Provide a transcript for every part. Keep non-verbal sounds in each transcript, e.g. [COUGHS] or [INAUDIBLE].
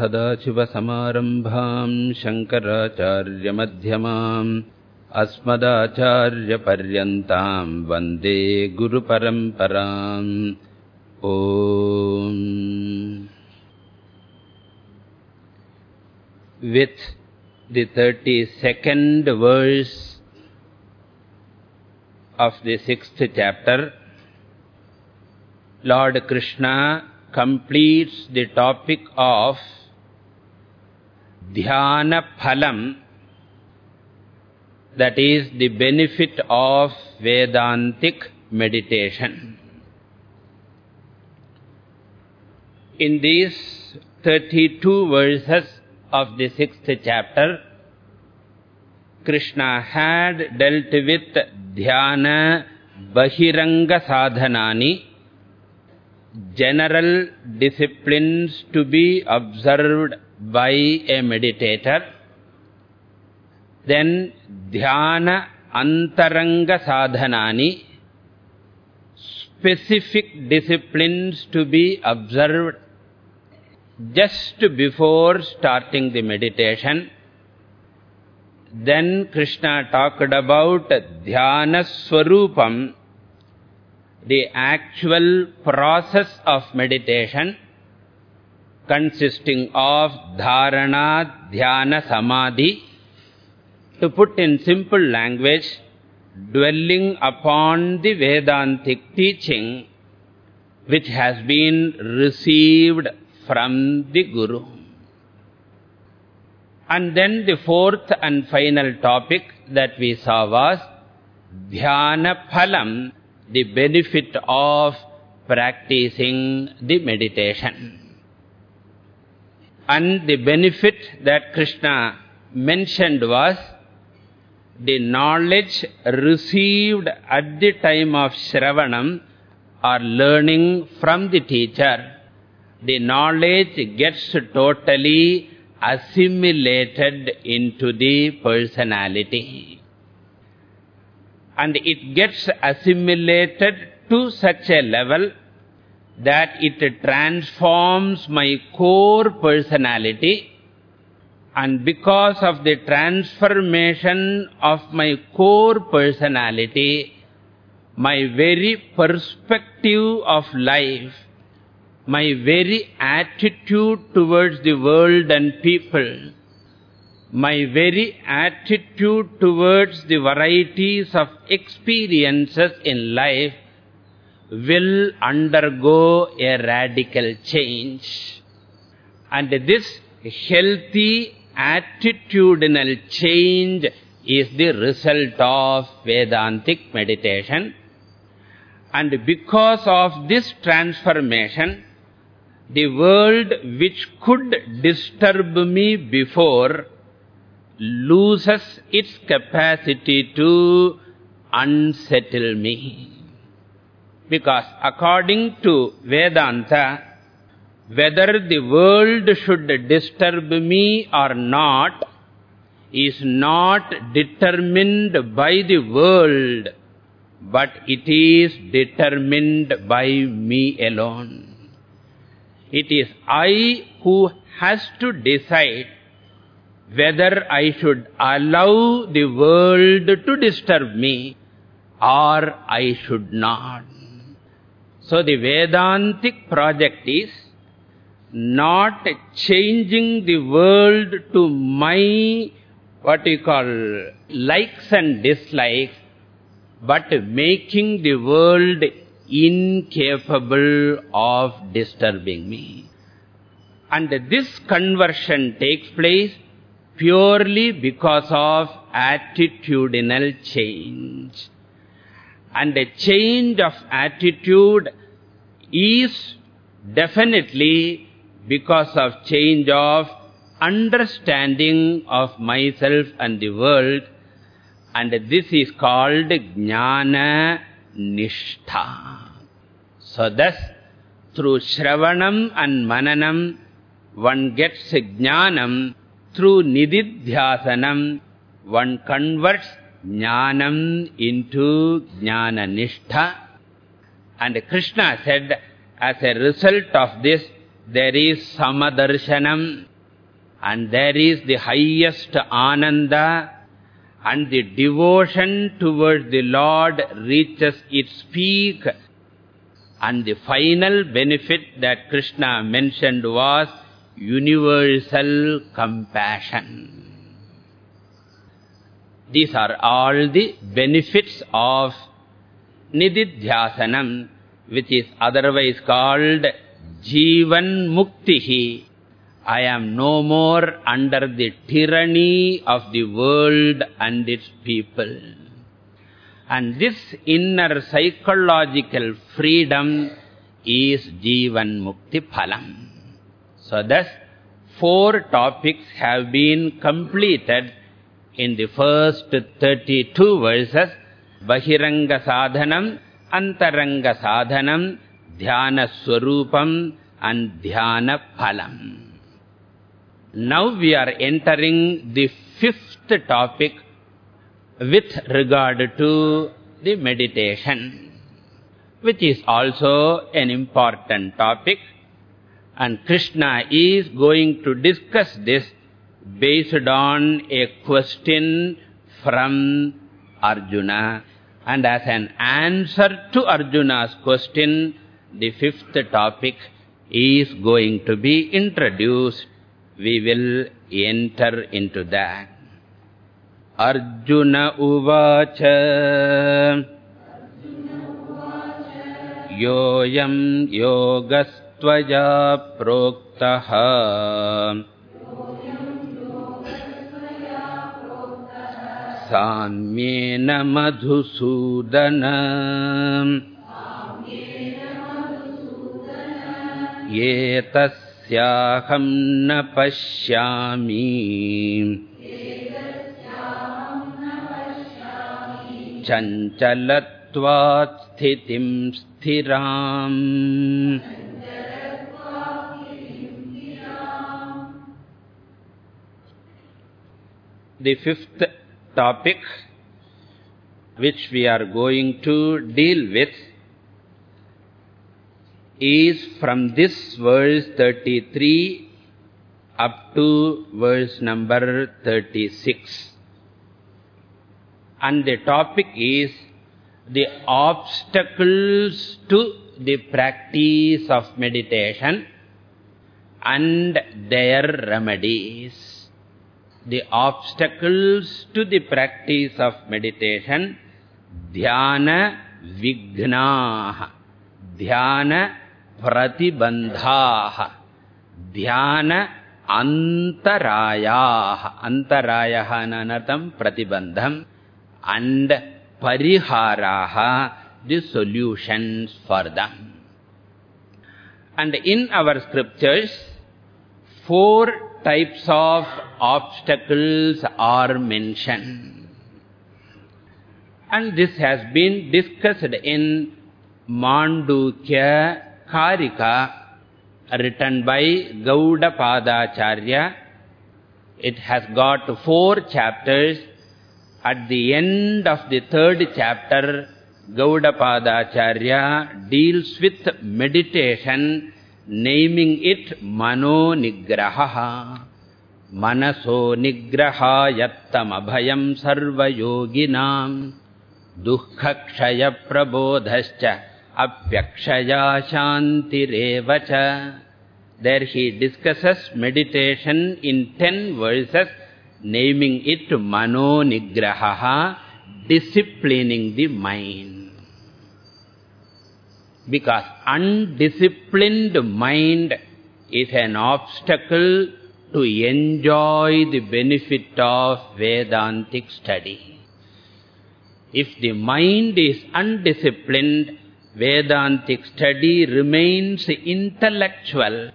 सदाशिवसमारम्भाम् शङ्कराचार्यमध्यमाम् अस्मदाचार्यपर्यन्ताम् वन्दे गुरुपरम्पराम् ॐ With the 32nd verse of the sixth chapter, Lord Krishna completes the topic of Dhyana Phalam, that is the benefit of Vedantic meditation. In these 32 verses of the sixth chapter, Krishna had dealt with Dhyana Bahiranga Sadhanani, general disciplines to be observed by a meditator. Then Dhyana Antaranga Sadhanani, specific disciplines to be observed just before starting the meditation. Then Krishna talked about Dhyana Swarupam, the actual process of meditation consisting of Dharana, Dhyana, Samadhi. To put in simple language, dwelling upon the Vedantic teaching which has been received from the Guru. And then the fourth and final topic that we saw was Dhyana Phalam, the benefit of practicing the meditation. And the benefit that Krishna mentioned was the knowledge received at the time of Shravanam or learning from the teacher. The knowledge gets totally assimilated into the personality. And it gets assimilated to such a level that it transforms my core personality and because of the transformation of my core personality, my very perspective of life, my very attitude towards the world and people, my very attitude towards the varieties of experiences in life will undergo a radical change. And this healthy attitudinal change is the result of Vedantic meditation. And because of this transformation, the world which could disturb me before loses its capacity to unsettle me. Because according to Vedanta, whether the world should disturb me or not is not determined by the world, but it is determined by me alone. It is I who has to decide whether I should allow the world to disturb me or I should not. So the Vedantic project is not changing the world to my, what you call, likes and dislikes, but making the world incapable of disturbing me. And this conversion takes place purely because of attitudinal change. And a change of attitude is definitely because of change of understanding of myself and the world. And this is called Jnana Nishtha. So thus, through Shravanam and Mananam, one gets Jnanam. Through Nididhyasanam, one converts Jnanam into Jnana Nishtha. And Krishna said, as a result of this, there is Samadarshanam. And there is the highest ananda and the devotion towards the Lord reaches its peak. And the final benefit that Krishna mentioned was universal compassion. These are all the benefits of Nididhyasanam, which is otherwise called Jivan Muktihi. I am no more under the tyranny of the world and its people. And this inner psychological freedom is Jivan Mukti Phalam. So thus, four topics have been completed in the first 32 verses. Bahiranga Sadhanam, Antaranga Sadhanam, Dhyana Swarupam and Dhyana Phalam. Now we are entering the fifth topic with regard to the meditation, which is also an important topic. And Krishna is going to discuss this based on a question from Arjuna. And as an answer to Arjuna's question, the fifth topic is going to be introduced. We will enter into that. Arjuna uvacha. Yoyam yogastvaya proktaha साम्येन मधुसूदन। एतस्य स्याहं न पश्यामि। चञ्चलत्वात् स्थितिं स्थिराम्। The fifth topic which we are going to deal with is from this verse 33 up to verse number 36. And the topic is the obstacles to the practice of meditation and their remedies. The obstacles to the practice of meditation, dhyana vignaha. Dhyana pratibandhaha dhyana antarayaha antarayaha nanatam pratibandham and pariharaha the solutions for them and in our scriptures four types of obstacles are mentioned and this has been discussed in Mandukya Karika written by Gaudapadacharya. It has got four chapters. At the end of the third chapter, Gaudapadacharya deals with meditation, naming it Mano Nigraha. Manaso Yattam Abhayam Sarva Yoginam Dukkha Kshaya Prabodhascha apyakshaya shantirevacha. There he discusses meditation in ten verses, naming it mano nigraha, disciplining the mind. Because undisciplined mind is an obstacle to enjoy the benefit of Vedantic study. If the mind is undisciplined, Vedantic study remains intellectual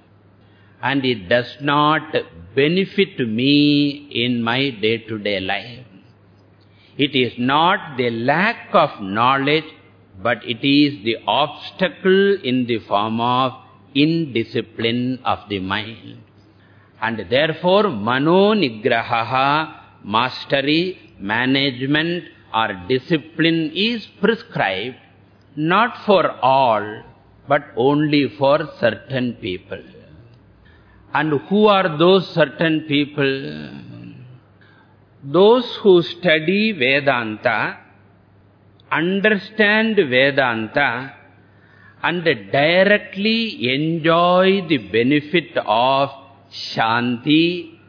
and it does not benefit me in my day-to-day -day life. It is not the lack of knowledge, but it is the obstacle in the form of indiscipline of the mind. And therefore, mano nigraha, mastery, management or discipline is prescribed not for all, but only for certain people. And who are those certain people? Those who study Vedanta, understand Vedanta, and directly enjoy the benefit of Shanti,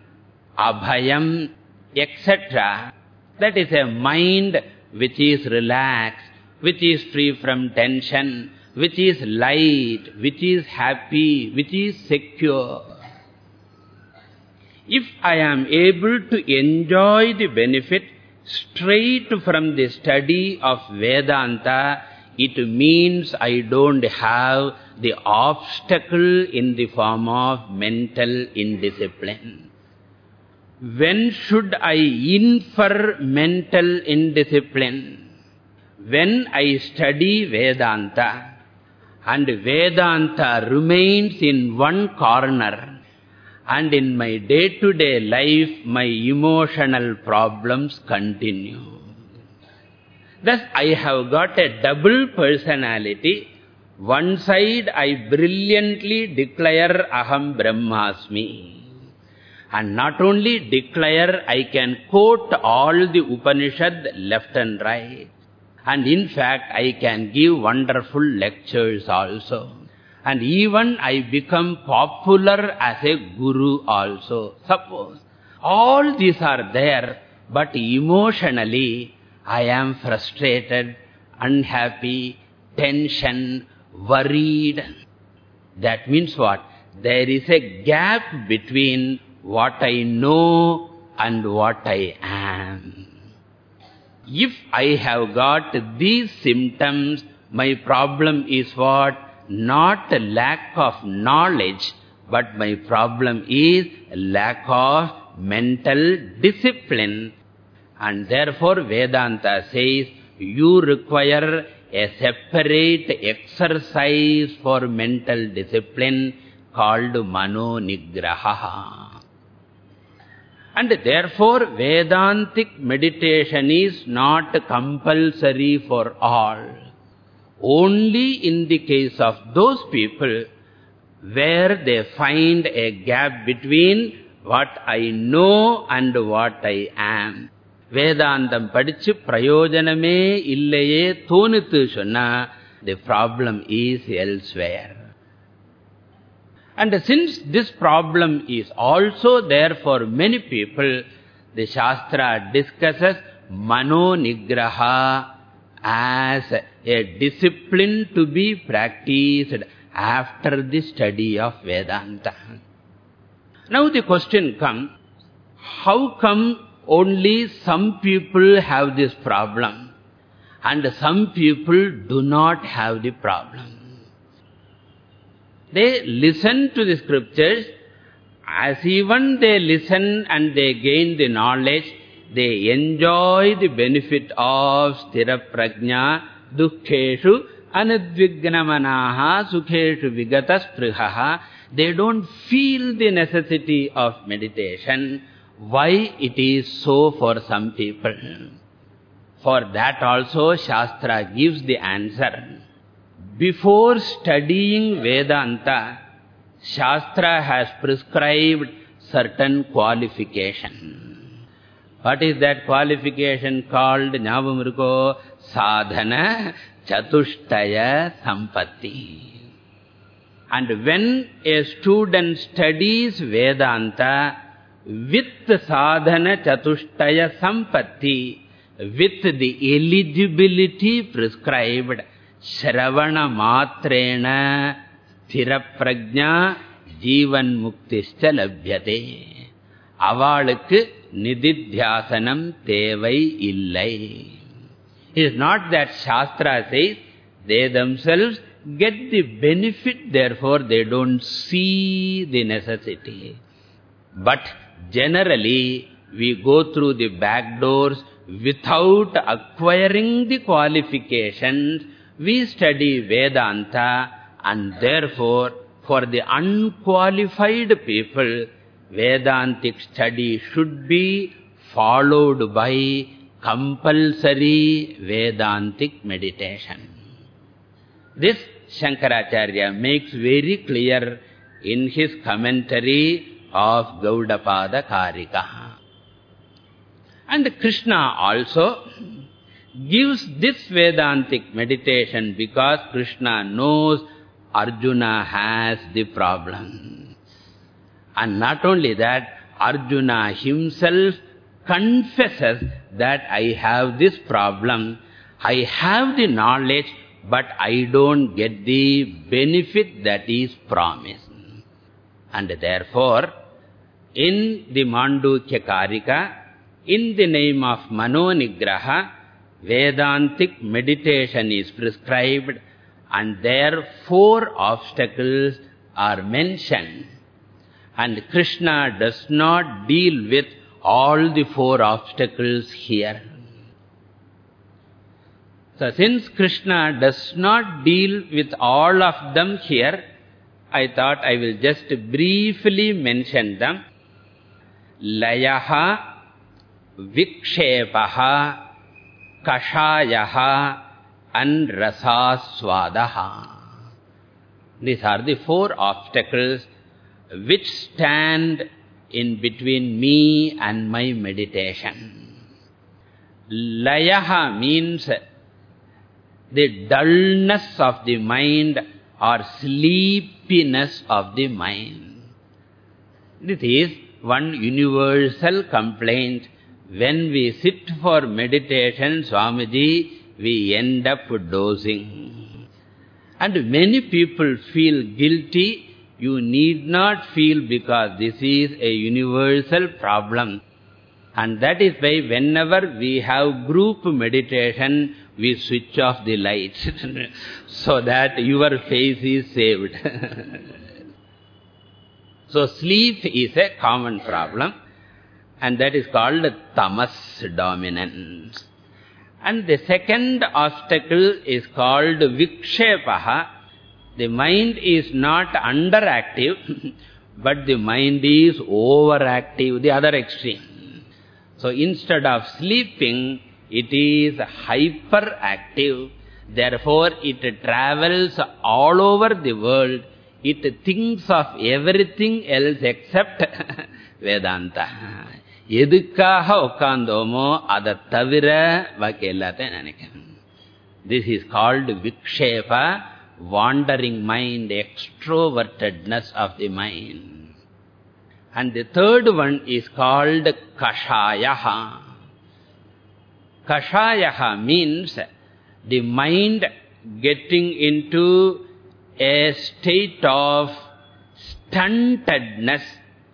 Abhayam, etc. That is a mind which is relaxed, which is free from tension, which is light, which is happy, which is secure. If I am able to enjoy the benefit straight from the study of Vedanta, it means I don't have the obstacle in the form of mental indiscipline. When should I infer mental indiscipline? When I study Vedanta and Vedanta remains in one corner and in my day-to-day -day life, my emotional problems continue. Thus, I have got a double personality. One side, I brilliantly declare Aham Brahmasmi. And not only declare, I can quote all the Upanishad left and right. And in fact, I can give wonderful lectures also. And even I become popular as a guru also. Suppose all these are there, but emotionally I am frustrated, unhappy, tension, worried. That means what? There is a gap between what I know and what I am. If I have got these symptoms, my problem is what? Not a lack of knowledge, but my problem is lack of mental discipline. And therefore Vedanta says, you require a separate exercise for mental discipline called Mano Nigraha. And therefore Vedantic meditation is not compulsory for all only in the case of those people where they find a gap between what I know and what I am. Vedandam padichu prayojaname illaye thonithu sonna, the problem is elsewhere. And since this problem is also there for many people, the Shastra discusses Mano Nigraha as a discipline to be practiced after the study of Vedanta. Now the question comes, how come only some people have this problem and some people do not have the problem? They listen to the scriptures, as even they listen and they gain the knowledge, they enjoy the benefit of sthira prajna, dukkheshu, anadvignamanaha, sukheshu vigatasprihaha. They don't feel the necessity of meditation. Why it is so for some people? For that also Shastra gives the answer. Before studying Vedanta, Shastra has prescribed certain qualifications. What is that qualification called? Nyavamurko sadhana chatushtaya sampatti. And when a student studies Vedanta with sadhana chatushtaya sampatti, with the eligibility prescribed, Shravana matrena sthiraprajna jivan muktischa labhyate. Avalukku nididhyasanam tevai illai. It is not that Shastra says they themselves get the benefit, therefore they don't see the necessity. But generally, we go through the back doors without acquiring the qualifications. We study Vedanta and therefore, for the unqualified people, Vedantic study should be followed by compulsory Vedantic meditation. This Shankaracharya makes very clear in his commentary of Gaudapada Karika. And Krishna also gives this Vedantic meditation because Krishna knows Arjuna has the problem. And not only that, Arjuna himself confesses that I have this problem. I have the knowledge, but I don't get the benefit that is promised. And therefore, in the Mandukya Karika, in the name of Manonigraha, Vedantic meditation is prescribed and there four obstacles are mentioned. And Krishna does not deal with all the four obstacles here. So since Krishna does not deal with all of them here, I thought I will just briefly mention them. Layaha, Vikshepaha, Kashayaha and Rasaswadaha. These are the four obstacles which stand in between me and my meditation. Layaha means the dullness of the mind or sleepiness of the mind. This is one universal complaint when we sit for meditation, Swamiji, we end up dozing. And many people feel guilty. You need not feel because this is a universal problem. And that is why whenever we have group meditation, we switch off the lights [LAUGHS] so that your face is saved. [LAUGHS] so sleep is a common problem and that is called tamas dominance. And the second obstacle is called vikshepaha. The mind is not underactive, [LAUGHS] but the mind is overactive, the other extreme. So instead of sleeping, it is hyperactive. Therefore, it travels all over the world. It thinks of everything else except [LAUGHS] Vedanta. எதுக்காக உட்கார்ந்தோமோ அதை தவிர பாக்கி எல்லாத்தையும் நினைக்கணும் This is called vikshepa, wandering mind, extrovertedness of the mind. And the third one is called kashayaha. Kashayaha means the mind getting into a state of stuntedness,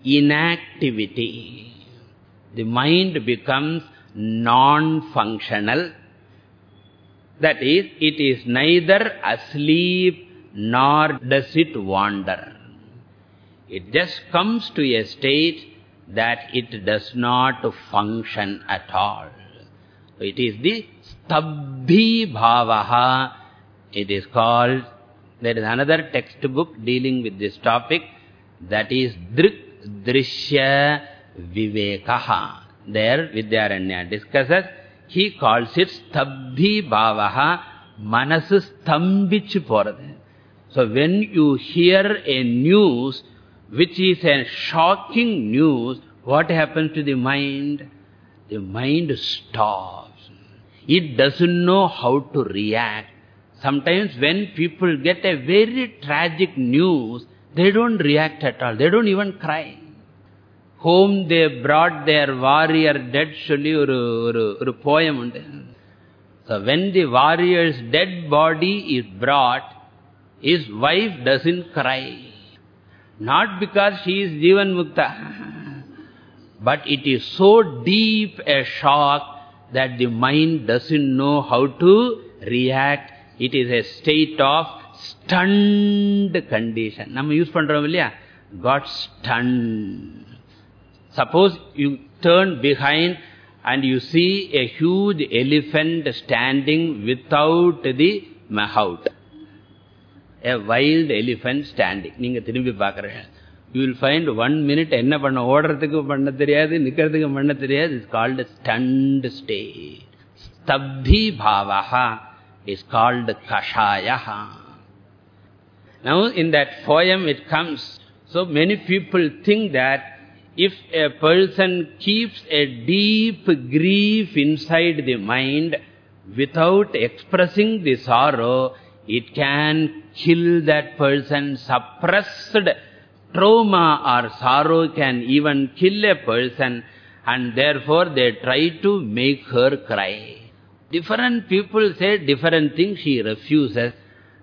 inactivity the mind becomes non-functional. That is, it is neither asleep nor does it wander. It just comes to a state that it does not function at all. So it is the stabdhi bhavaha. It is called, there is another textbook dealing with this topic, that is Drik Drishya Vivekaha. There Vidyaranya discusses, he calls it Stabdhi Bhavaha, Manasu Stambichu Poradhu. So when you hear a news, which is a shocking news, what happens to the mind? The mind stops. It doesn't know how to react. Sometimes when people get a very tragic news, they don't react at all. They don't even cry whom they brought their warrior dead சொல்லி ஒரு ஒரு ஒரு poem உண்டு so when the warrior's dead body is brought his wife doesn't cry not because she is jivan mukta but it is so deep a shock that the mind doesn't know how to react it is a state of stunned condition நம்ம use பண்றோம் இல்லையா got stunned Suppose you turn behind and you see a huge elephant standing without the mahout. A wild elephant standing. நீங்க திரும்பி பார்க்கறீங்க. You will find one minute என்ன பண்ண ஓடுறதுக்கு பண்ண தெரியாது நிக்கிறதுக்கு பண்ண தெரியாது is called stunned state. Stabdhi bhavaha is called kashayaha. Now in that poem it comes So many people think that if a person keeps a deep grief inside the mind without expressing the sorrow, it can kill that person. Suppressed trauma or sorrow can even kill a person and therefore they try to make her cry. Different people say different things, she refuses.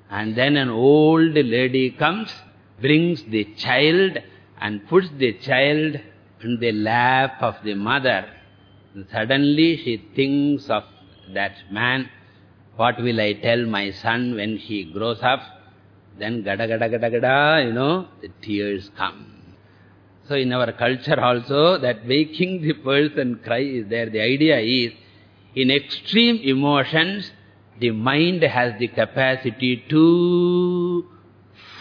And then an old lady comes, brings the child and puts the child in the lap of the mother. And suddenly she thinks of that man. What will I tell my son when he grows up? Then gada gada gada gada, you know, the tears come. So in our culture also, that making the person cry is there. The idea is, in extreme emotions, the mind has the capacity to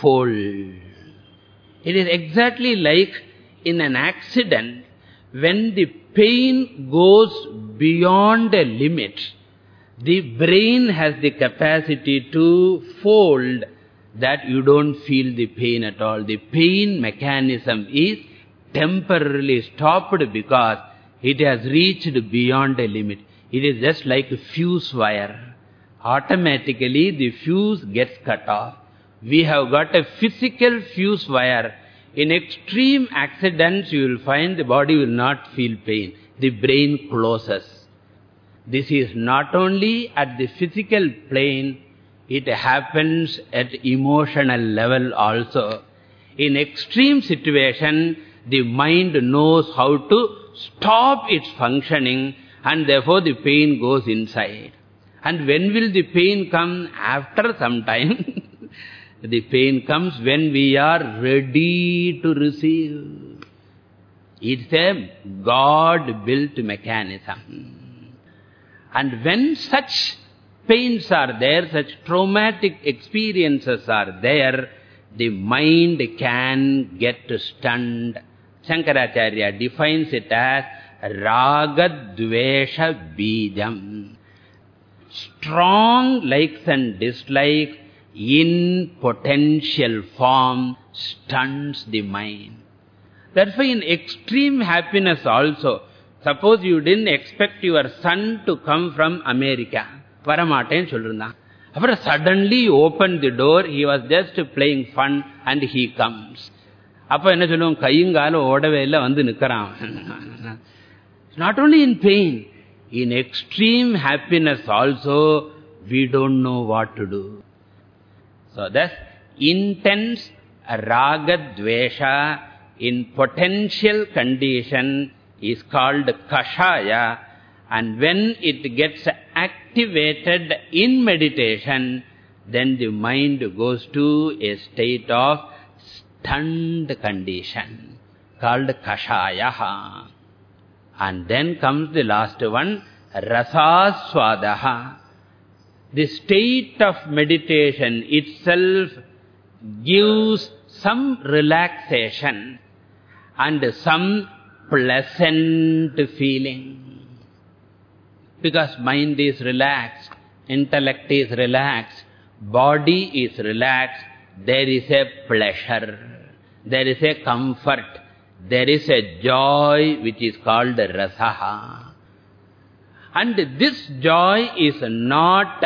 fold. It is exactly like in an accident, when the pain goes beyond a limit, the brain has the capacity to fold that you don't feel the pain at all. The pain mechanism is temporarily stopped because it has reached beyond a limit. It is just like a fuse wire. Automatically the fuse gets cut off. We have got a physical fuse wire. In extreme accidents you will find the body will not feel pain. The brain closes. This is not only at the physical plane, it happens at emotional level also. In extreme situation, the mind knows how to stop its functioning and therefore the pain goes inside. And when will the pain come? After some time. [LAUGHS] the pain comes when we are ready to receive. It's a God-built mechanism. And when such pains are there, such traumatic experiences are there, the mind can get stunned Shankaracharya defines it as ragadvesha bijam. Strong likes and dislikes in potential form stuns the mind. That's why in extreme happiness also, suppose you didn't expect your son to come from America. வரமாட்டேன்னு சொல்லிருந்தான் அப்புறம் suddenly opened the door, he was just playing fun and he comes. அப்ப என்ன சொல்லுவோம் கையுங்கால ஓடவே இல்லை வந்து நிற்கிறான் not only in pain in extreme happiness also we don't know what to do. So thus, intense raga-dvesha in potential condition is called kashaya. And when it gets activated in meditation, then the mind goes to a state of stunned condition called kashayaha. And then comes the last one, rasaswadaha. The state of meditation itself gives some relaxation and some pleasant feeling. Because mind is relaxed, intellect is relaxed, body is relaxed, there is a pleasure, there is a comfort, there is a joy which is called rasaha. And this joy is not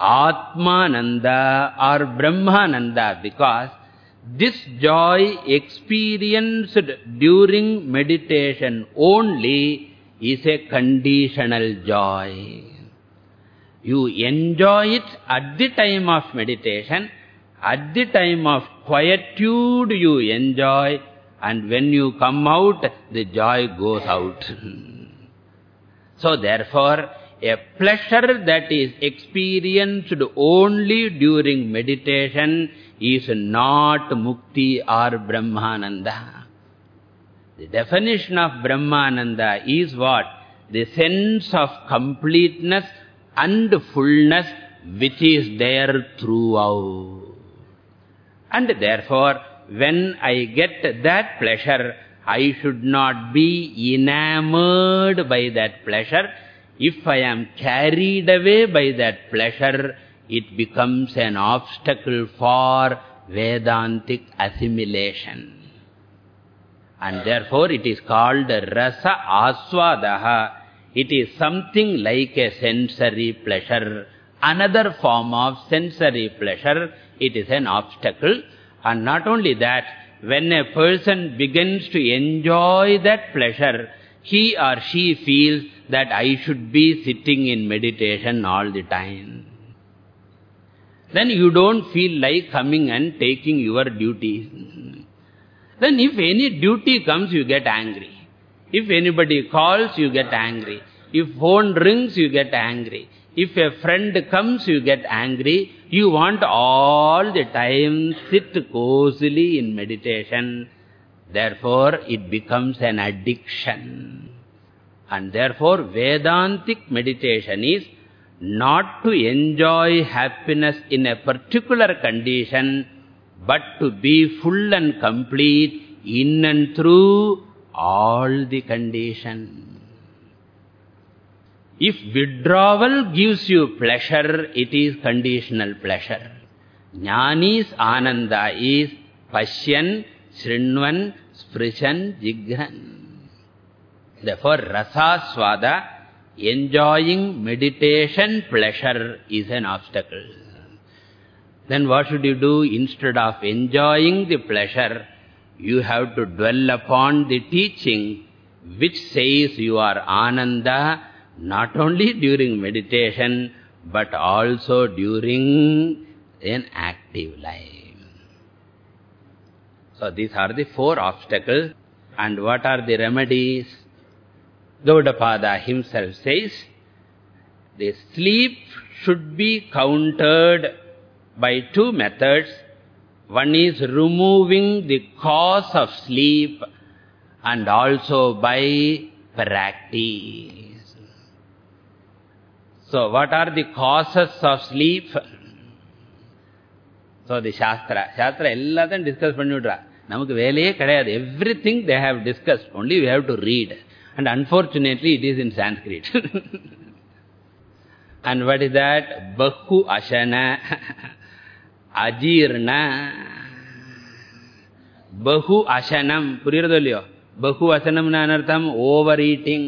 Atmananda or Brahmananda because this joy experienced during meditation only is a conditional joy. You enjoy it at the time of meditation at the time of quietude you enjoy and when you come out, the joy goes out. [LAUGHS] so therefore, a pleasure that is experienced only during meditation is not mukti or brahmananda. The definition of brahmananda is what? The sense of completeness and fullness which is there throughout. And therefore, when I get that pleasure, I should not be enamored by that pleasure. If I am carried away by that pleasure, it becomes an obstacle for Vedantic assimilation. And therefore it is called rasa aswadaha. It is something like a sensory pleasure. Another form of sensory pleasure. It is an obstacle. And not only that, when a person begins to enjoy that pleasure, he or she feels that I should be sitting in meditation all the time. Then you don't feel like coming and taking your duties. Then if any duty comes, you get angry. If anybody calls, you get angry. If phone rings, you get angry. If a friend comes, you get angry. You want all the time sit cozily in meditation. Therefore, it becomes an addiction. And therefore, Vedantic meditation is not to enjoy happiness in a particular condition, but to be full and complete in and through all the conditions. If withdrawal gives you pleasure, it is conditional pleasure. Jnani's ananda is pasyan, srinvan, sprishan, jigran. Therefore, rasa swada, enjoying meditation pleasure is an obstacle. Then what should you do? Instead of enjoying the pleasure, you have to dwell upon the teaching which says you are ananda not only during meditation but also during an active life. So these are the four obstacles and what are the remedies? Gaudapada himself says, the sleep should be countered by two methods. One is removing the cause of sleep and also by practice. So what are the causes of sleep? So the Shastra. Shastra எல்லாத்தையும் discuss பண்ணிவிட்றா நமக்கு வேலையே கிடையாது everything they have discussed only we have to read and unfortunately it is in Sanskrit and what is that bahu ashana ajirna bahu ashanam புரியுறதோ இல்லையோ bahu asanam anartham overeating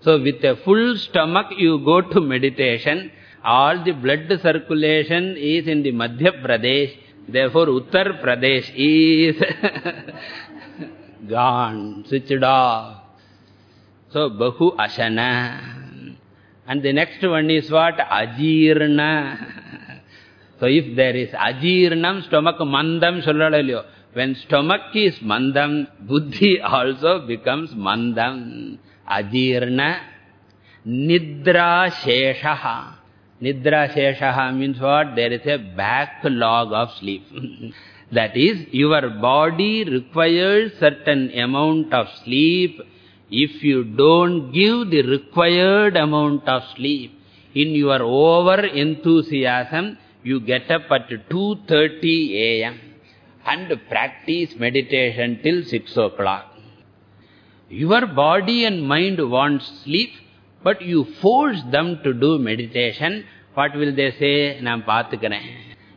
so with a full stomach you go to meditation all the blood circulation is in the Madhya Pradesh Therefore, Uttar Pradesh is [LAUGHS] gone, switched off. So, Bahu Ashana. And the next one is what? Ajirna. So, if there is Ajirnam, stomach mandam, sollalaliyo. When stomach is mandam, buddhi [LAUGHS] also becomes mandam. Ajirna. Nidra Sheshaha. Nidra Sheshaha means what? There is a backlog of sleep. [LAUGHS] that is, your body requires certain amount of sleep. If you don't give the required amount of sleep, in your over-enthusiasm, you get up at 2.30 a.m. and practice meditation till 6 o'clock. Your body and mind wants sleep, but you force them to do meditation. What will they say? Naam paathukkaren.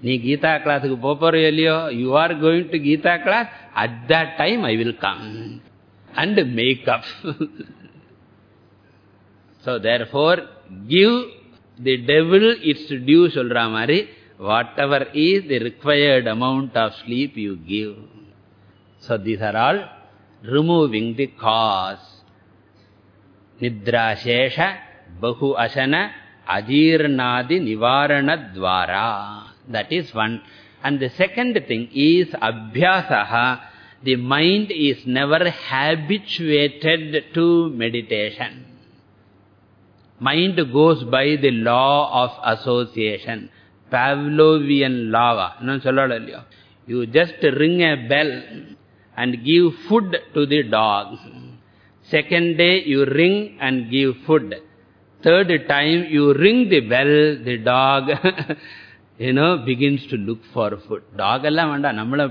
Ni Gita class ku you are going to Gita class, at that time I will come. And make up. [LAUGHS] so therefore, give the devil its due, solra mari. Whatever is the required amount of sleep you give. So these are all removing the cause. Nidra Shesha, Bahu Asana, Ajirnadi Nivarana Dvara. That is one. And the second thing is Abhyasaha. The mind is never habituated to meditation. Mind goes by the law of association. Pavlovian law. You just ring a bell and give food to the dog. Second day, you ring and give food. Third time, you ring the bell, the dog, [LAUGHS] you know, begins to look for food. Dog alla vanda, nammala.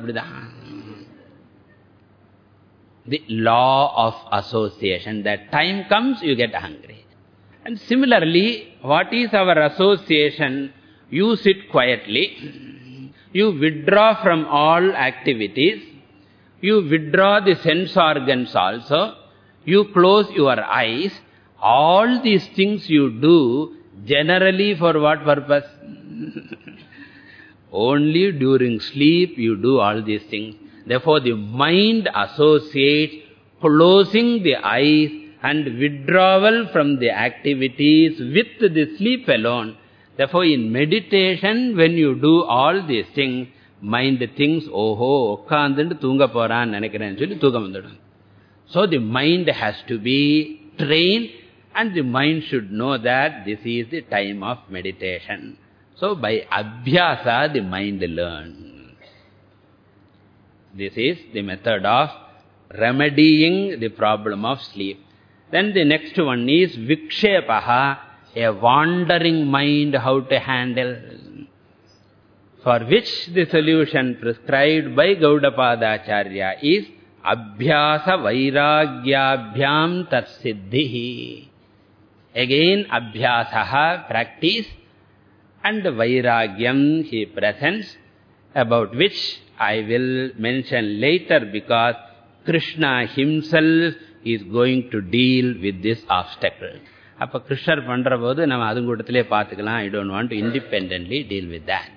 The law of association. That time comes, you get hungry. And similarly, what is our association? You sit quietly. You withdraw from all activities. You withdraw the sense organs also. You close your eyes. All these things you do generally for what purpose? [LAUGHS] Only during sleep you do all these things. Therefore, the mind associates closing the eyes and withdrawal from the activities with the sleep alone. Therefore, in meditation, when you do all these things, mind thinks, oho, உட்காந்துட்டு தூங்க போறான்னு நினைக்கிறேன்னு சொல்லி தூக்கம் வந்துடும். So the mind has to be trained and the mind should know that this is the time of meditation. So by abhyasa, the mind learns. This is the method of remedying the problem of sleep. Then the next one is vikshepaha, a wandering mind, how to handle. for which the solution prescribed by Gaudapada Acharya is Abhyasa Vairagyabhyam Tarsiddhihi. Again, Abhyasaha, practice, and Vairagyam he presents, about which I will mention later because Krishna himself is going to deal with this obstacle. Appa Krishna pandra bodu, nama adungudatile paathukalaan, I don't want to independently deal with that.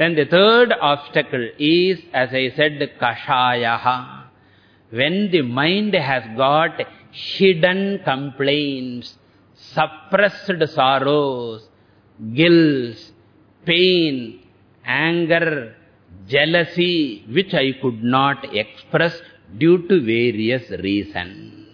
Then the third obstacle is, as I said, kashayaha. When the mind has got hidden complaints, suppressed sorrows, guilt, pain, anger, jealousy, which I could not express due to various reasons.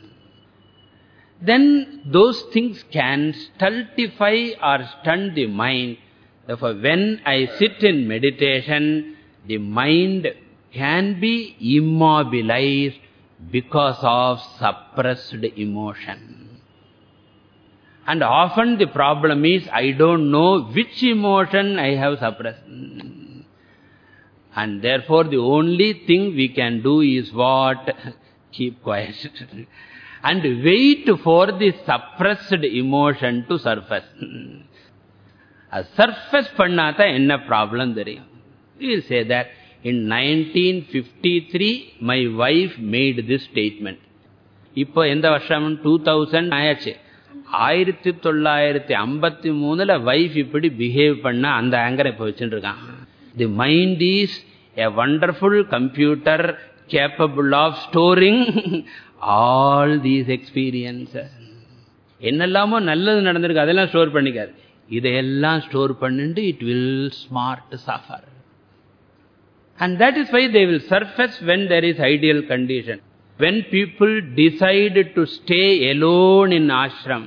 Then those things can stultify or stun the mind. Therefore, when I sit in meditation, the mind can be immobilized because of suppressed emotion. And often the problem is, I don't know which emotion I have suppressed. And therefore, the only thing we can do is what? [LAUGHS] Keep quiet. [LAUGHS] and wait for the suppressed emotion to surface. [LAUGHS] Surface பண்ணாதான் என்ன problem தெரியும்? You say that in nineteen fifty three my wife made this statement இப்போ எந்த வருஷம்? Two thousand ஆயாச்சு. ஆயிரத்தி தொள்ளாயிரத்தி ஐம்பத்தி மூணில் வைஃப் இப்படி பிஹேவ் பண்ண அந்த ஆங்கரை இப்போ வச்சுருக்கான் the mind is a wonderful computer capable of storing all these experience என்னெல்லாமோ நல்லது நடந்திருக்கு அதெல்லாம் ஸ்டோர் பண்ணிக்காது. இதையெல்லாம் ஸ்டோர் பண்ணிட்டு it will smart suffer And that is why they will surface when there is ideal condition. When people decide to stay alone in ashram,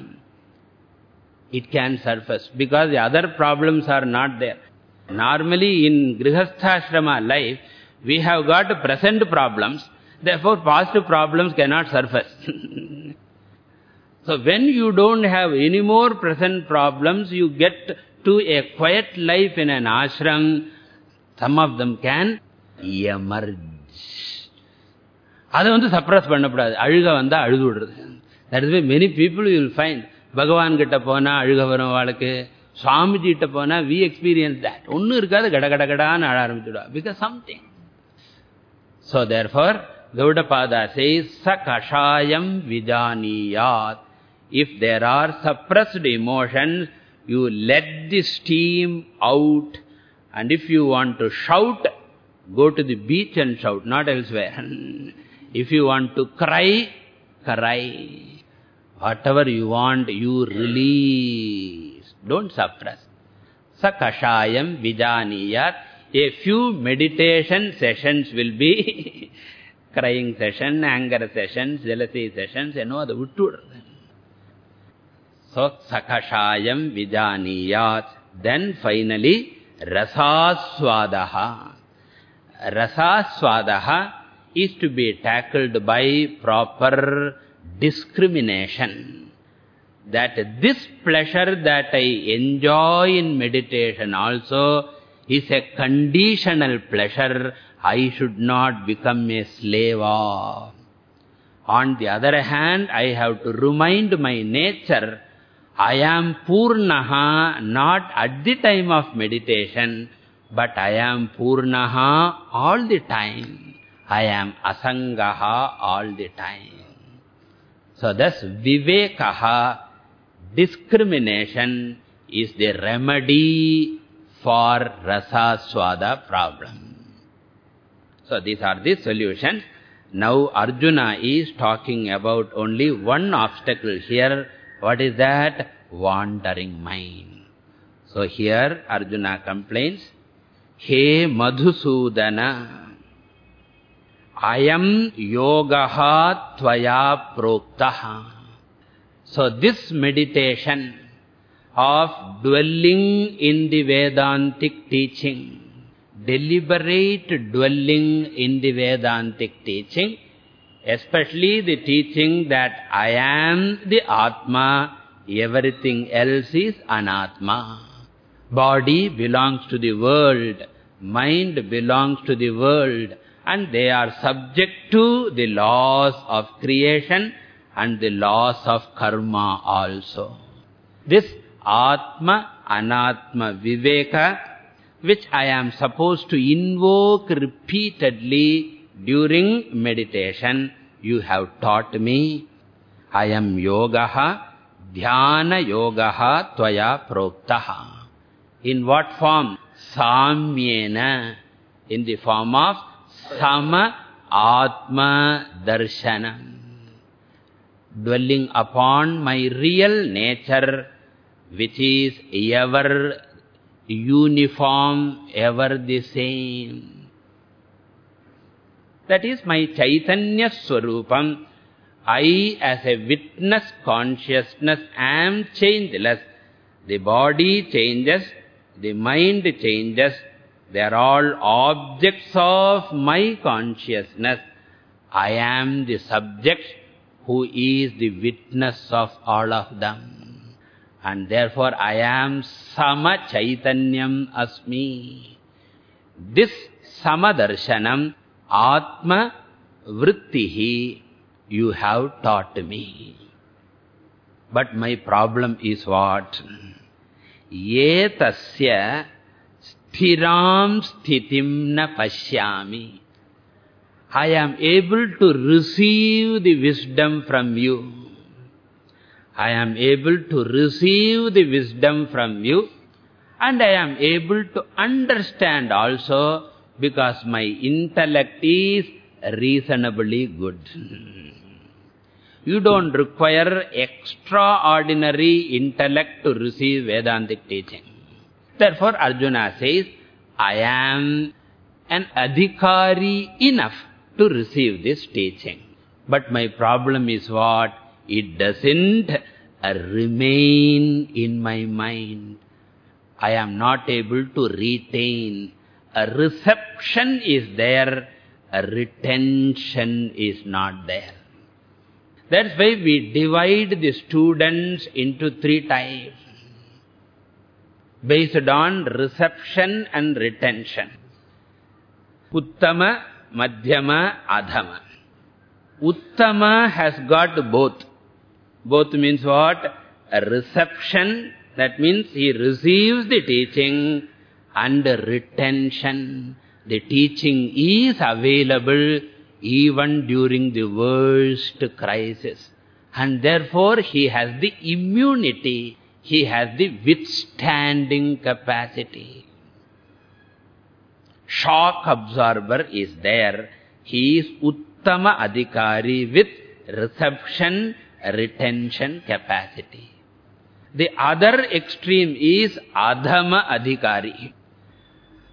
it can surface because the other problems are not there. Normally in grihasthashrama life, we have got present problems, therefore past problems cannot surface. [LAUGHS] so when you don't have any more present problems, you get to a quiet life in an ashram, some of them can emerge. அதை வந்து suppress பண்ணக்கூடாது. அழுக வந்தால் அழுது விடுறது. That is way many people you will find Bhagavan கிட்ட போனால் அழுக வரும் வாழ்க்கை. சுவாமிஜி கிட்ட போனால் வி எக்ஸ்பீரியன்ஸ் தட் ஒன்றும் இருக்காது கட கட கடான்னு அழ ஆரம்பிச்சுடுவா. Because something so therefore Gaudapada says ச கஷாயம் விஜானியாத் If there are suppressed emotions, you let the steam out. And if you want to shout, go to the beach and shout, not elsewhere. [LAUGHS] if you want to cry, cry. Whatever you want, you release. Don't suppress. Sakashayam vijaniyat. A few meditation sessions will be [LAUGHS] crying session, anger sessions, jealousy sessions, you know, the so, sakashayam vijaniyat. Then finally, rasaswadaha. Rasaswadaha is to be tackled by proper discrimination. That this pleasure that I enjoy in meditation also is a conditional pleasure I should not become a slave of. On the other hand, I have to remind my nature I am Purnaha not at the time of meditation, But I am Purnaha all the time. I am Asangaha all the time. So thus Vivekaha, discrimination, is the remedy for Rasa Swada problem. So these are the solutions. Now Arjuna is talking about only one obstacle here. What is that? Wandering mind. So here Arjuna complains, He Madhusudana, Ayam yogaha tvaya proktaha. So this meditation of dwelling in the Vedantic teaching, deliberate dwelling in the Vedantic teaching, especially the teaching that I am the Atma, everything else is Anatma. Body belongs to the world, mind belongs to the world, and they are subject to the laws of creation and the laws of karma also. This Atma, Anatma, Viveka, which I am supposed to invoke repeatedly during meditation, you have taught me. Ayam Yogaha, Dhyana Yogaha, Tvaya Proktaha. In what form? Samyena. In the form of Sama Atma Darshanam. Dwelling upon my real nature, which is ever uniform, ever the same. That is my Chaitanya Swarupam. I, as a witness consciousness, am changeless. The body changes, the mind changes, they are all objects of my consciousness. I am the subject who is the witness of all of them. And therefore I am Sama Chaitanyam Asmi. This Sama Darshanam, Atma Vrittihi, you have taught me. But my problem is what? Yetasya sthiram sthitim na pashyami. I am able to receive the wisdom from you. I am able to receive the wisdom from you. And I am able to understand also because my intellect is reasonably good. You don't require extraordinary intellect to receive Vedantic teaching. Therefore, Arjuna says, I am an adhikari enough to receive this teaching. But my problem is what? It doesn't remain in my mind. I am not able to retain. A reception is there, a retention is not there. That's why we divide the students into three types based on reception and retention. Uttama, Madhyama, Adhama. Uttama has got both. Both means what? A reception, that means he receives the teaching and retention. The teaching is available even during the worst crisis. And therefore he has the immunity he has the withstanding capacity. Shock absorber is there. He is Uttama Adhikari with reception, retention capacity. The other extreme is Adhama Adhikari.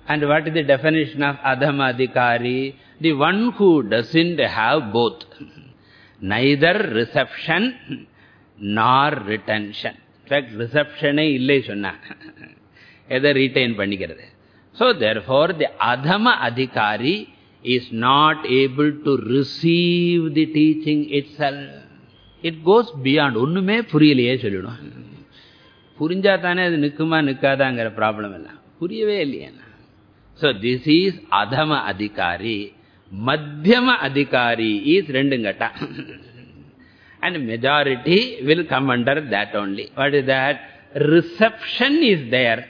And what is the definition of adhamadikari? The one who doesn't have both. Neither reception nor retention. In fact, reception illai sonna. Either retain pannikirathu. So, therefore, the adhama adhikari is not able to receive the teaching itself. It goes beyond. Unnume puriyaliye sollidum. Purinja thane nikkuma nikkadaangara problem illa. Puriyave illiyana. So this is adhama adhikari. Madhyama adhikari is rendungata. [COUGHS] and majority will come under that only. What is that? Reception is there.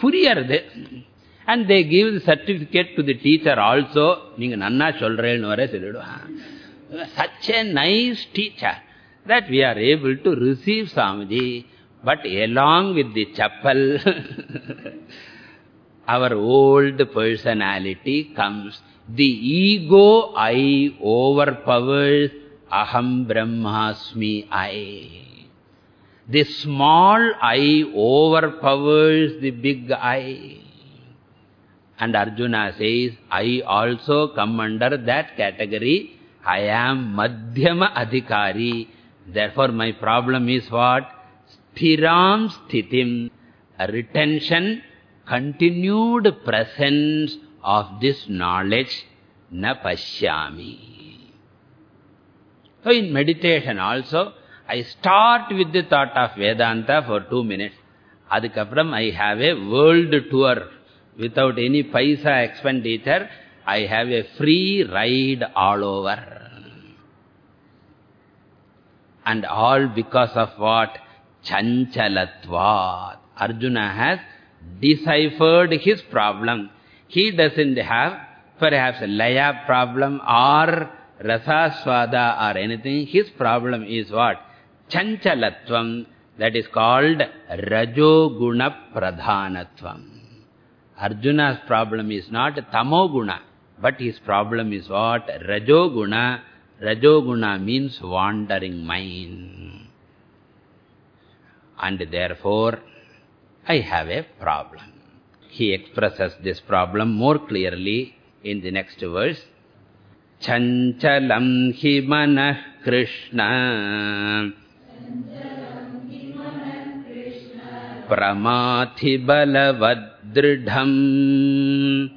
Puriyarது. [COUGHS] And they give the certificate to the teacher also. Neenga nanna solrenu vare. Such a nice teacher that we are able to receive Swamiji. But along with the chapel, [LAUGHS] our old personality comes. The ego I overpowers aham brahmasmi I. The small I overpowers the big I. And Arjuna says, I also come under that category. I am Madhyama Adhikari. Therefore, my problem is what? Sthiram Sthitim. Retention, continued presence of this knowledge. Na pashyami. So, in meditation also, I start with the thought of Vedanta for two minutes. Adhikapram, I have a world tour without any paisa expenditure, I have a free ride all over. And all because of what? Chanchalatvat. Arjuna has deciphered his problem. He doesn't have perhaps a laya problem or rasa rasaswada or anything. His problem is what? Chanchalatvam. That is called rajoguna pradhanatvam. Arjuna's problem is not tamoguna, but his problem is what? Rajoguna. Rajoguna means wandering mind. And therefore, I have a problem. He expresses this problem more clearly in the next verse. Chanchalam hi manah Krishna Pramathi balavad दृढम्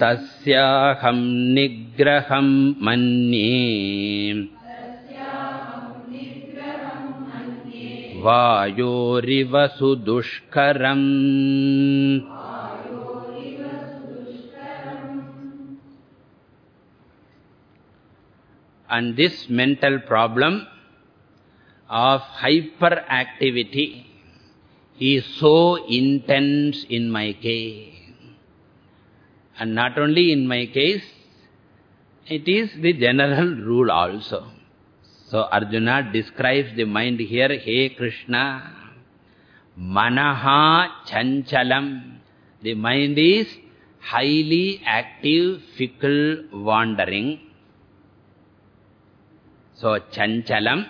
तस्याहम् निग्रहम् मन्ये वायोरिव सुदुष्करम् And this mental problem of hyperactivity is so intense in my case. And not only in my case, it is the general rule also. So Arjuna describes the mind here, Hey Krishna, Manaha Chanchalam. The mind is highly active, fickle, wandering. So Chanchalam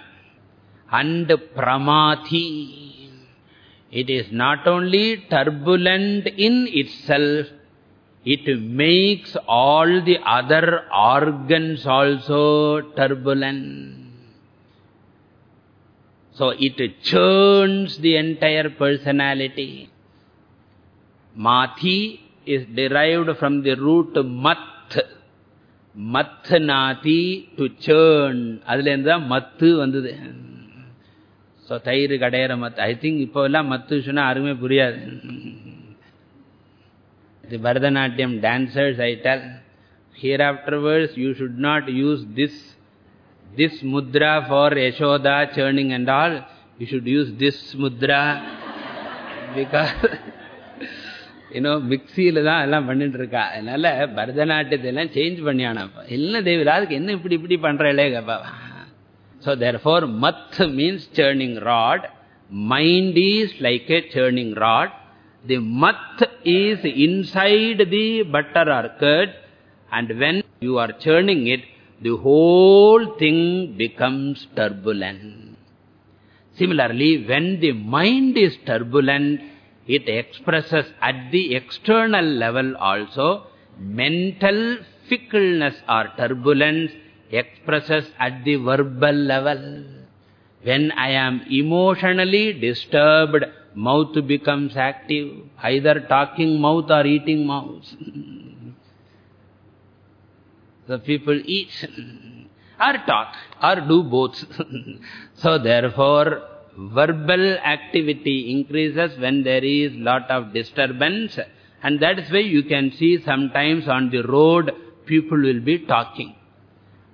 and Pramathi. It is not only turbulent in itself, it makes all the other organs also turbulent. So it churns the entire personality. Mathi is derived from the root math. Mathnati to churn. Adilendra mathu vandhudu. So, thayiru கடையிற மத்து I think இப்போ mathu shuna arume puriyadu. The Bharatanatyam dancers, I tell, here afterwards you should not use this, this mudra for Yashoda churning and all. You should use this mudra because, you know, மிக்சியில் தான் எல்லாம் பண்ணிட்டு இருக்கா அதனால பரதநாட்டியத்தை எல்லாம் change பண்ணியானப்பா என்ன தேவில அதுக்கு என்ன இப்படி இப்படி பண்றேளே கப்பா So therefore, math means churning rod. Mind is like a churning rod. The math is inside the butter or curd. And when you are churning it, the whole thing becomes turbulent. Similarly, when the mind is turbulent, it expresses at the external level also mental fickleness or turbulence expresses at the verbal level. When I am emotionally disturbed, mouth becomes active, either talking mouth or eating mouth. [LAUGHS] so people eat or talk or do both. [LAUGHS] so therefore, verbal activity increases when there is lot of disturbance. And that is why you can see sometimes on the road, people will be talking.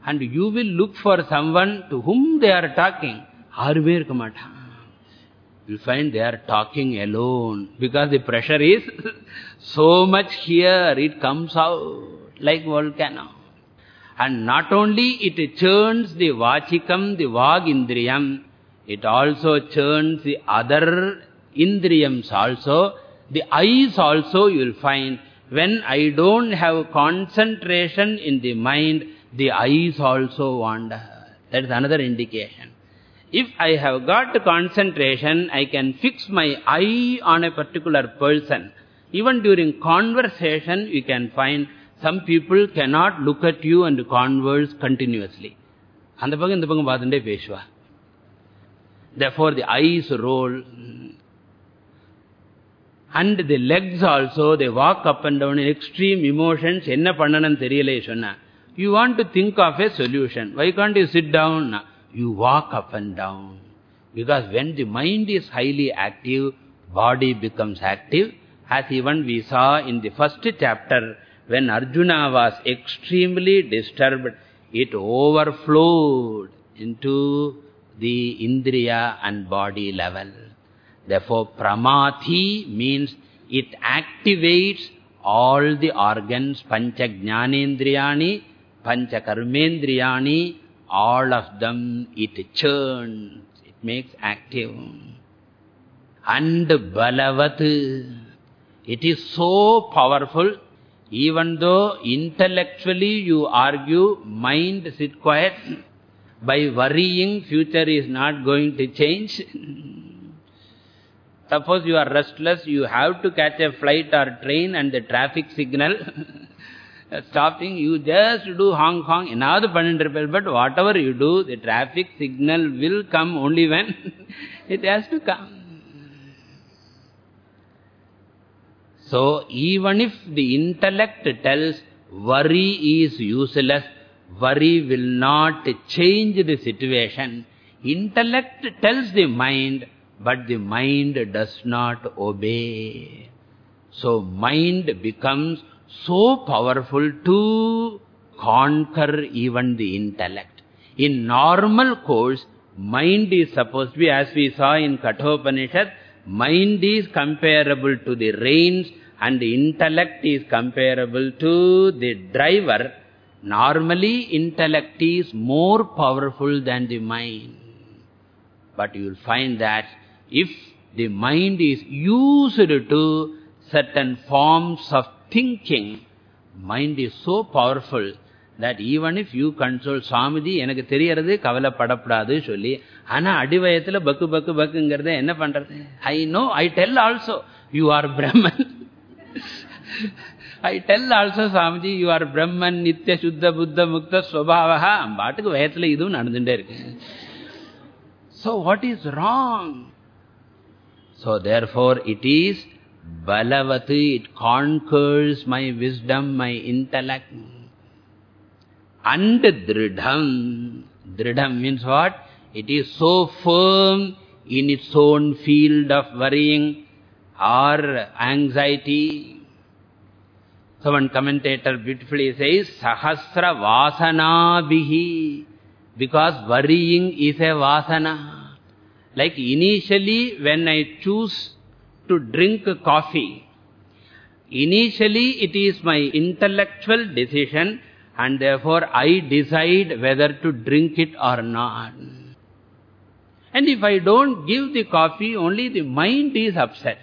And you will look for someone to whom they are talking. You'll find they are talking alone because the pressure is [LAUGHS] so much here, it comes out like volcano. And not only it churns the vachikam, the vag indriyam, it also churns the other indriyams also. The eyes also you will find, when I don't have concentration in the mind, the eyes also wander. That is another indication. If I have got the concentration, I can fix my eye on a particular person. Even during conversation, you can find some people cannot look at you and converse continuously. And the pangam, the pangam, badande peshwa. Therefore, the eyes roll. And the legs also, they walk up and down in extreme emotions. Enna pannanan theriyalai. You want to think of a solution. Why can't you sit down? You walk up and down. Because when the mind is highly active, body becomes active. As even we saw in the first chapter, when Arjuna was extremely disturbed, it overflowed into the indriya and body level. Therefore, pramati means it activates all the organs, pancha jnanendriyani, pancha karmendriyani, all of them it churns, it makes active. And balavat, it is so powerful, even though intellectually you argue, mind sit quiet, by worrying future is not going to change. [LAUGHS] Suppose you are restless, you have to catch a flight or train and the traffic signal [LAUGHS] stopping, you just do Hong Kong, another pannindirpel, but whatever you do, the traffic signal will come only when [LAUGHS] it has to come. So, even if the intellect tells worry is useless, worry will not change the situation. Intellect tells the mind, but the mind does not obey. So, mind becomes so powerful to conquer even the intellect. In normal course, mind is supposed to be, as we saw in Kathopanishad, mind is comparable to the reins and the intellect is comparable to the driver. Normally, intellect is more powerful than the mind. But you will find that if the mind is used to certain forms of thinking, mind is so powerful that even if you control Swamiji எனக்கு தெரியறது கவலைப்படப்படாது சொல்லி ஆனால் அடிவயத்தில் பக்கு பக்கு பக்குங்கிறத என்ன பண்றது? I know I tell also you are Brahman I tell also Swamiji you are Brahman நித்திய சுத்த புத்த முக்த ஸ்வபாவகா பாட்டுக்கு வயத்துல இதுவும் நடந்துட்டே இருக்கு. So what is wrong so therefore it is பலவத்து it conquers my wisdom my intellect and திருடம் திருடம் means what It is so firm in its own field of worrying or anxiety. So one commentator beautifully says, Sahasra Vasanabhihi. Because worrying is a vasana. Like initially when I choose to drink coffee, initially it is my intellectual decision and therefore I decide whether to drink it or not. And if I don't give the coffee, only the mind is upset.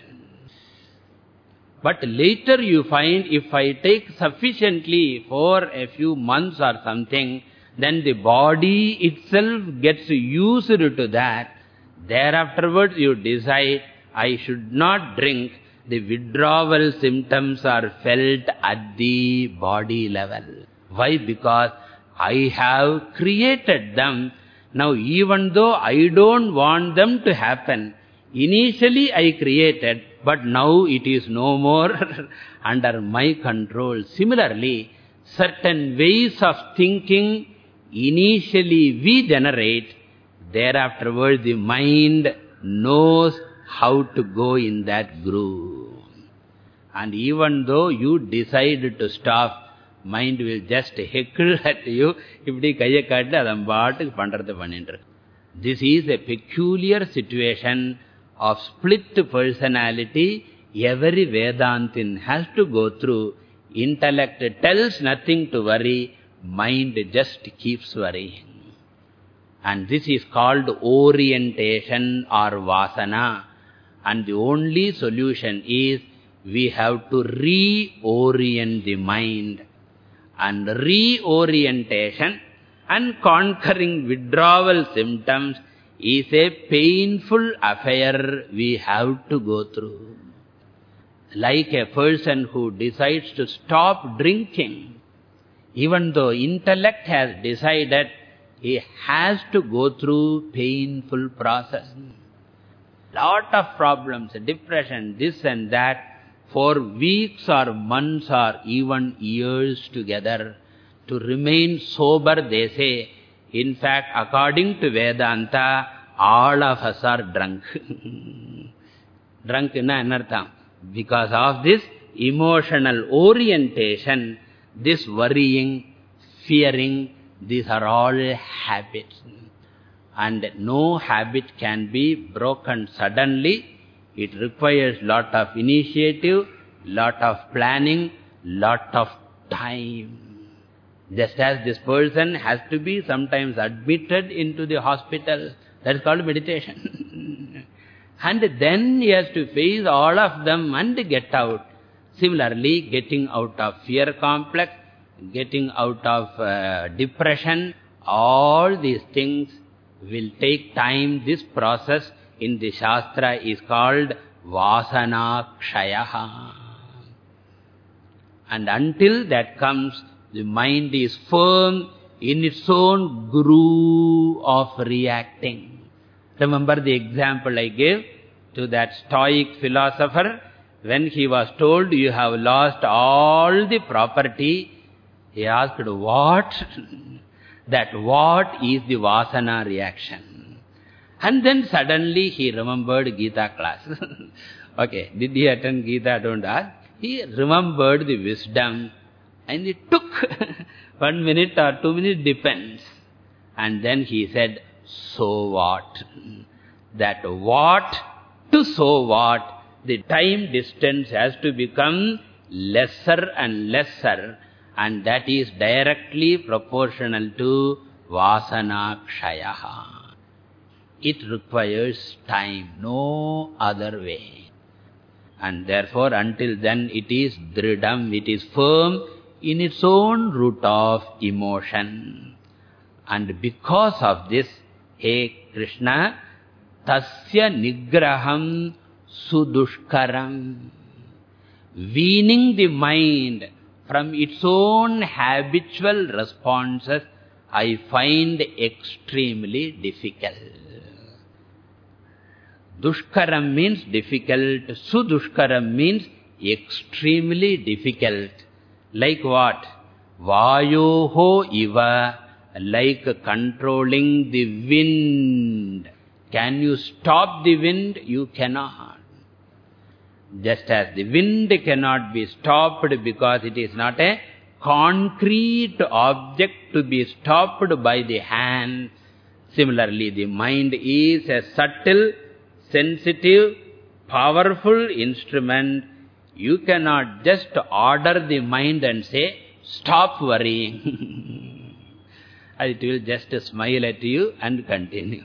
But later you find if I take sufficiently for a few months or something, then the body itself gets used to that. Thereafterwards you decide, I should not drink. The withdrawal symptoms are felt at the body level. Why? Because I have created them. Now even though I don't want them to happen, initially I created, but now it is no more [LAUGHS] under my control. Similarly, certain ways of thinking initially we generate, thereafterwards the mind knows how to go in that groove. And even though you decide to stop, mind will just heckle at you. Ipdi kaiya kaattu adam baattu pandradu pannindu. This is a peculiar situation of split personality every Vedantin has to go through. Intellect tells nothing to worry, mind just keeps worrying. And this is called orientation or vasana. And the only solution is we have to reorient the mind and reorientation and conquering withdrawal symptoms is a painful affair we have to go through. Like a person who decides to stop drinking, even though intellect has decided, he has to go through painful process. Lot of problems, depression, this and that, for weeks or months or even years together. To remain sober, they say, in fact, according to Vedanta, all of us are drunk. [LAUGHS] drunk in anartham. Because of this emotional orientation, this worrying, fearing, these are all habits. And no habit can be broken suddenly. It requires lot of initiative, lot of planning, lot of time. Just as this person has to be sometimes admitted into the hospital, that is called meditation. [LAUGHS] and then he has to face all of them and get out. Similarly, getting out of fear complex, getting out of uh, depression, all these things will take time. This process in the Shastra is called Vasana Kshayaha. And until that comes, the mind is firm in its own groove of reacting. Remember the example I gave to that stoic philosopher when he was told you have lost all the property he asked, what? [LAUGHS] that what is the vasana reaction? And then suddenly he remembered Gita class. [LAUGHS] okay, did he attend Gita? Don't ask. He remembered the wisdom and it took [LAUGHS] one minute or two minutes, depends. And then he said, so what? [LAUGHS] That what to so what, the time distance has to become lesser and lesser and that is directly proportional to vasana kshayaha. It requires time, no other way. And therefore, until then, it is dridam, it is firm in its own root of emotion. And because of this, hey Krishna, tasya nigraham sudushkaram. Weaning the mind from its own habitual responses, I find extremely difficult. Dushkaram means difficult. Sudushkaram means extremely difficult. Like what? Vayoho iva, like controlling the wind. Can you stop the wind? You cannot. Just as the wind cannot be stopped because it is not a concrete object to be stopped by the hand. Similarly, the mind is a subtle, sensitive, powerful instrument. You cannot just order the mind and say, stop worrying. [LAUGHS] it will just smile at you and continue.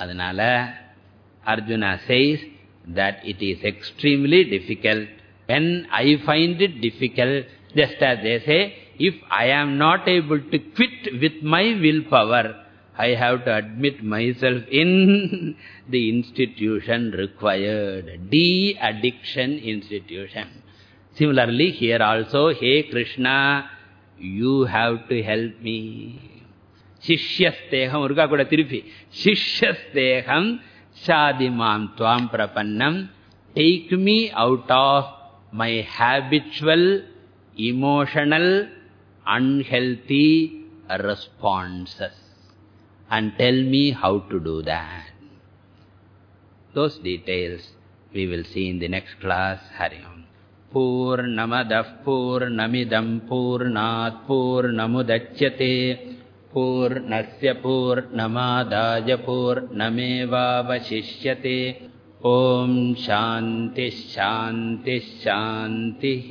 Adanala, Arjuna says, that it is extremely difficult. When I find it difficult, just as they say, if I am not able to quit with my willpower, I have to admit myself in the institution required, de-addiction institution. Similarly, here also, Hey Krishna, you have to help me. Shishyasteham, urga kuda tirupi. Shishyasteham Shadimam tvam prapannam. Take me out of my habitual, emotional, unhealthy responses. And tell me how to do that. Those details we will see in the next class. Om. Purnamadah Purnamidam Purnat Purnamudachyate पूर्णस्य पूर्णमादाय पूर्णमेवावशिष्यते ॐ शान्तिः शान्तिः शान्तिः